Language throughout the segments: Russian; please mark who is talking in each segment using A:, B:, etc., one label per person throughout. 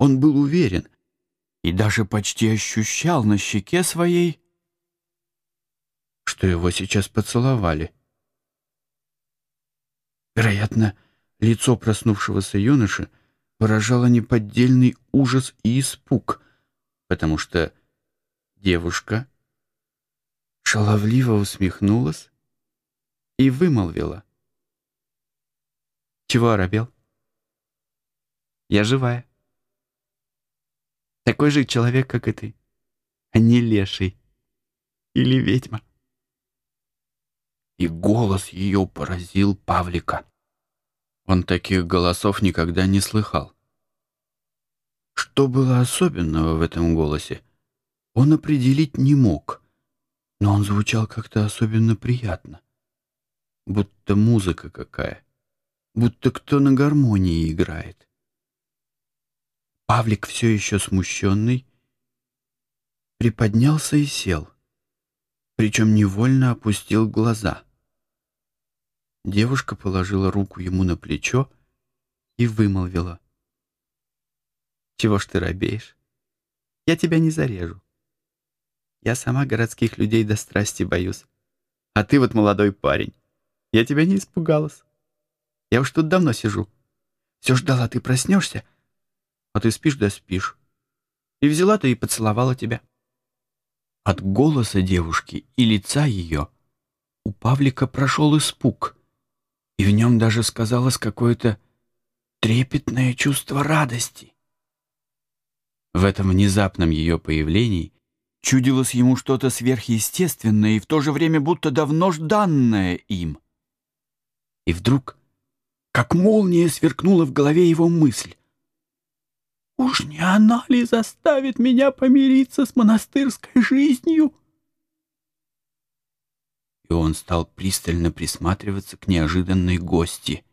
A: Он был уверен и даже почти ощущал на щеке своей, что его сейчас поцеловали. Вероятно, лицо проснувшегося юноши выражало неподдельный ужас и испуг, потому что девушка шаловливо усмехнулась и вымолвила. «Чего оробел? Я живая. Такой же человек, как и ты, а не леший или ведьма». И голос ее поразил Павлика. Он таких голосов никогда не слыхал. Что было особенного в этом голосе, он определить не мог, но он звучал как-то особенно приятно. Будто музыка какая, будто кто на гармонии играет. Павлик, все еще смущенный, приподнялся и сел, причем невольно опустил глаза — Девушка положила руку ему на плечо и вымолвила. «Чего ж ты робеешь? Я тебя не зарежу. Я сама городских людей до страсти боюсь. А ты вот молодой парень. Я тебя не испугалась. Я уж тут давно сижу. Все ждала, ты проснешься, а ты спишь да спишь. И взяла ты и поцеловала тебя». От голоса девушки и лица ее у Павлика прошел испуг — и в нем даже сказалось какое-то трепетное чувство радости. В этом внезапном ее появлении чудилось ему что-то сверхъестественное и в то же время будто давно жданное им. И вдруг, как молния, сверкнула в голове его мысль. «Уж не она ли заставит меня помириться с монастырской жизнью?» и он стал пристально присматриваться к неожиданной гости.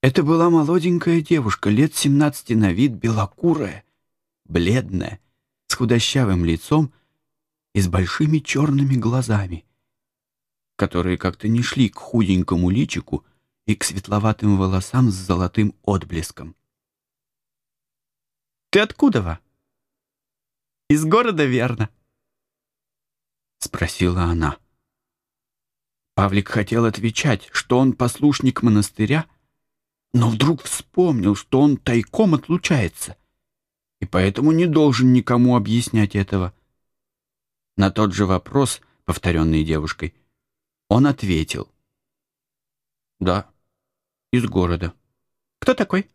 A: Это была молоденькая девушка, лет семнадцати на вид, белокурая, бледная, с худощавым лицом и с большими черными глазами, которые как-то не шли к худенькому личику и к светловатым волосам с золотым отблеском. «Ты откуда, Ва?» «Из города, верно?» — спросила она. Павлик хотел отвечать, что он послушник монастыря, но вдруг вспомнил, что он тайком отлучается, и поэтому не должен никому объяснять этого. На тот же вопрос, повторенный девушкой, он ответил. «Да, из города». «Кто такой?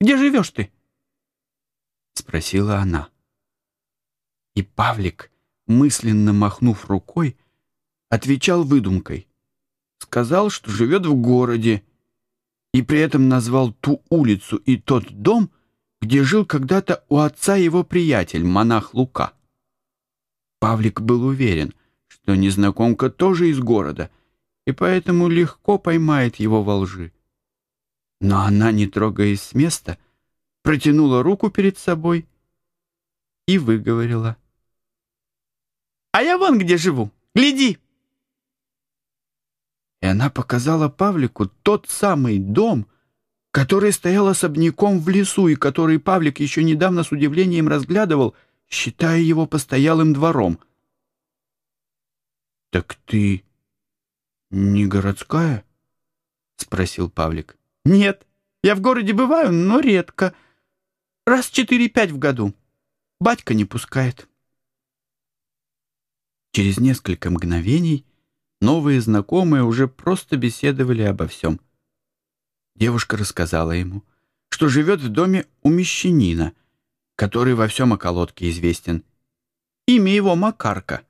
A: Где живешь ты?» — спросила она. И Павлик, мысленно махнув рукой, отвечал выдумкой сказал, что живет в городе, и при этом назвал ту улицу и тот дом, где жил когда-то у отца его приятель, монах Лука. Павлик был уверен, что незнакомка тоже из города, и поэтому легко поймает его во лжи. Но она, не трогаясь с места, протянула руку перед собой и выговорила. «А я вон где живу. Гляди!» и она показала Павлику тот самый дом, который стоял особняком в лесу и который Павлик еще недавно с удивлением разглядывал, считая его постоялым двором. «Так ты не городская?» — спросил Павлик. «Нет, я в городе бываю, но редко. Раз четыре-пять в году. Батька не пускает». Через несколько мгновений Новые знакомые уже просто беседовали обо всем. Девушка рассказала ему, что живет в доме у мещанина, который во всем околотке известен. Имя его Макарка,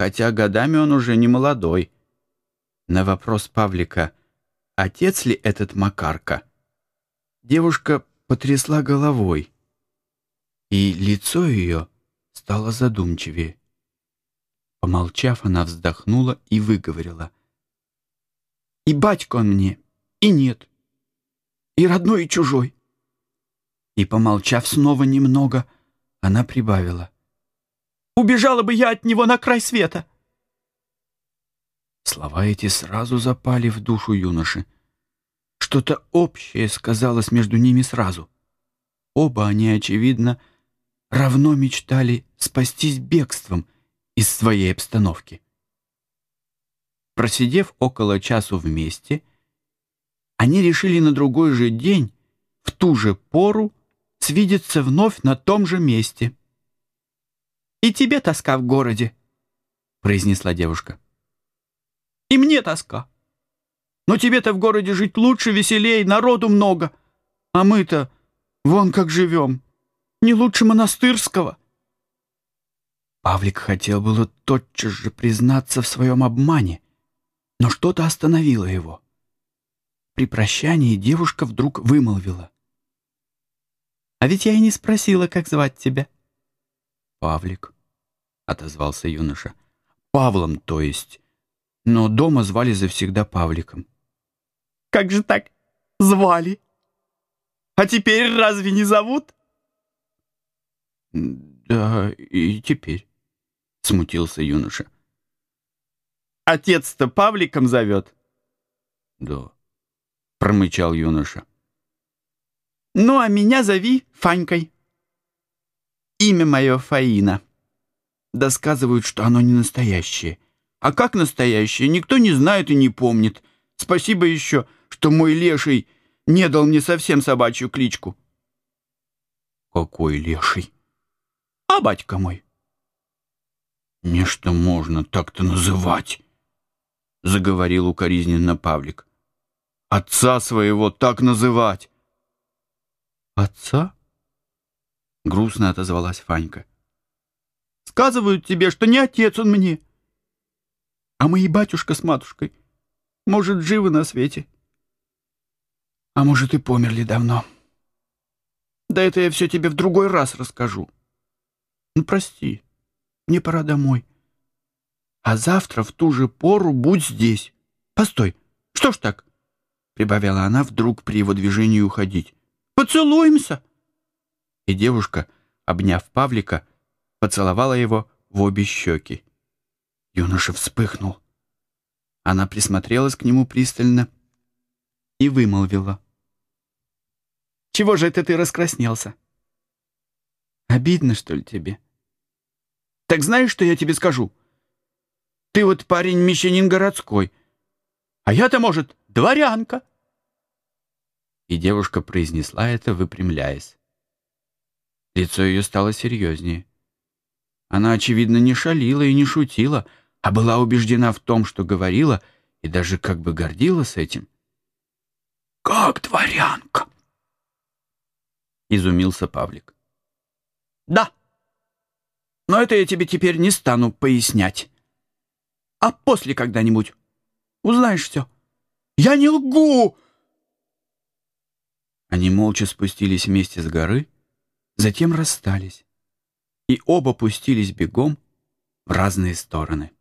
A: хотя годами он уже не молодой. На вопрос Павлика, отец ли этот Макарка, девушка потрясла головой, и лицо ее стало задумчивее. Помолчав, она вздохнула и выговорила. «И батька он мне, и нет, и родной, и чужой». И, помолчав снова немного, она прибавила. «Убежала бы я от него на край света!» Слова эти сразу запали в душу юноши. Что-то общее сказалось между ними сразу. Оба они, очевидно, равно мечтали спастись бегством из своей обстановки. Просидев около часу вместе, они решили на другой же день, в ту же пору, свидеться вновь на том же месте. «И тебе тоска в городе», — произнесла девушка. «И мне тоска. Но тебе-то в городе жить лучше, веселей, народу много. А мы-то вон как живем. Не лучше монастырского». Павлик хотел было тотчас же признаться в своем обмане, но что-то остановило его. При прощании девушка вдруг вымолвила. «А ведь я и не спросила, как звать тебя». «Павлик», — отозвался юноша. «Павлом, то есть. Но дома звали завсегда Павликом».
B: «Как же так? Звали? А теперь разве не зовут?»
A: «Да, и теперь», — смутился юноша.
B: «Отец-то Павликом зовет?»
A: «Да», — промычал юноша.
B: «Ну, а меня зови Фанькой. Имя мое Фаина. Да сказывают, что оно не настоящее. А как настоящее, никто не знает и не помнит. Спасибо еще, что мой леший не дал мне совсем собачью кличку».
A: «Какой леший?»
B: «А батька мой».
A: «Нечто можно так-то называть», — заговорил укоризненно Павлик. «Отца своего так называть!»
B: «Отца?»
A: — грустно отозвалась Фанька.
B: «Сказывают тебе, что не отец он мне. А мои батюшка с матушкой, может, живы на свете. А может, и померли давно. Да это я все тебе в другой раз расскажу. Ну, прости, мне пора домой. А завтра в ту же пору будь здесь. Постой, что ж так?» Прибавила она вдруг при его движении уходить. «Поцелуемся!» И девушка, обняв Павлика, поцеловала его в обе щеки. Юноша вспыхнул. Она присмотрелась к нему пристально и вымолвила. «Чего же это ты раскраснелся? Обидно, что ли, тебе?» «Так знаешь, что я тебе скажу?» Ты вот парень мещанин городской, а я-то, может, дворянка. И девушка произнесла это, выпрямляясь. Лицо ее стало серьезнее. Она, очевидно, не шалила и не шутила, а была убеждена в том, что говорила, и даже как бы гордилась этим. «Как дворянка?» — изумился Павлик. «Да, но это я тебе теперь не стану пояснять а после когда-нибудь. Узнаешь все. Я не лгу!» Они молча спустились вместе с горы, затем расстались, и оба пустились бегом в разные стороны.